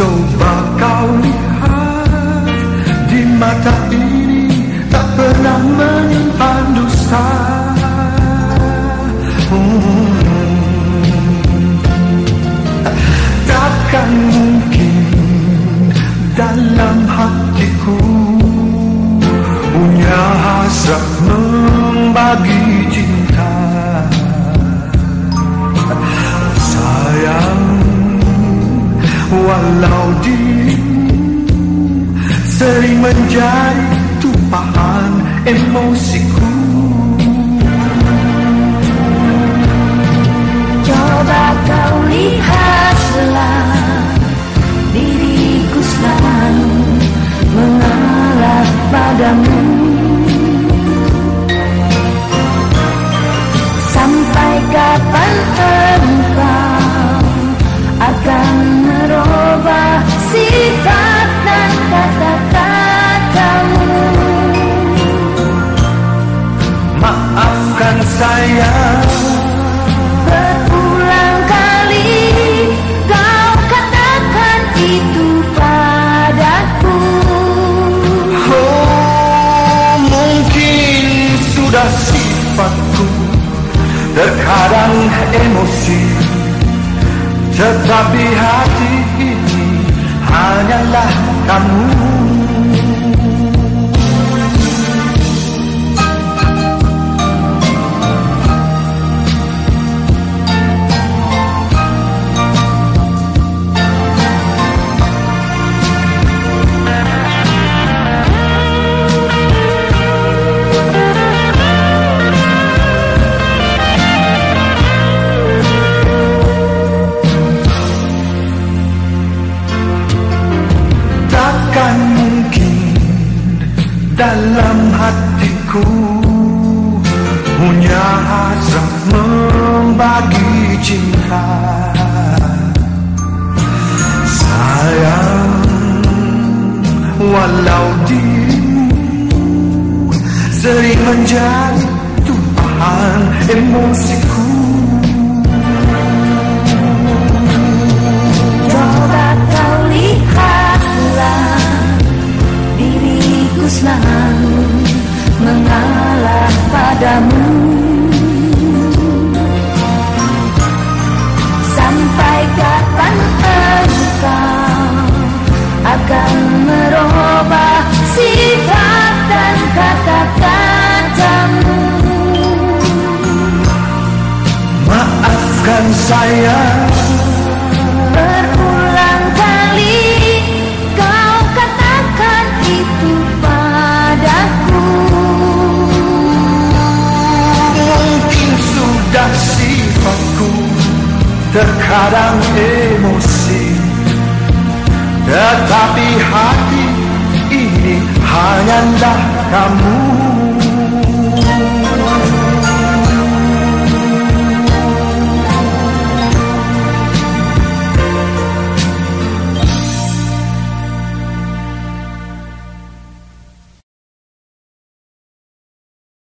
Coba kau lihat Di mata ini Tak pernah menyimpan dusta hmm. Takkan dirimu sering menjadi tumpahan emosiku. Coba kau lihatlah diriku selalu mengalah padamu. Sampai kapan sifatku Terkadang emosi Tetapi hati ini hanyalah kamu dalam hatiku. Punya hasrat membagi cinta. Sayang Walau dirimu Sering menjadi tumpahan emosiku selalu mengalah padamu. Sampai kapan engkau akan merubah sifat dan kata-katamu Maafkan saya Terkadang emosi Tetapi hati ini hanyalah kamu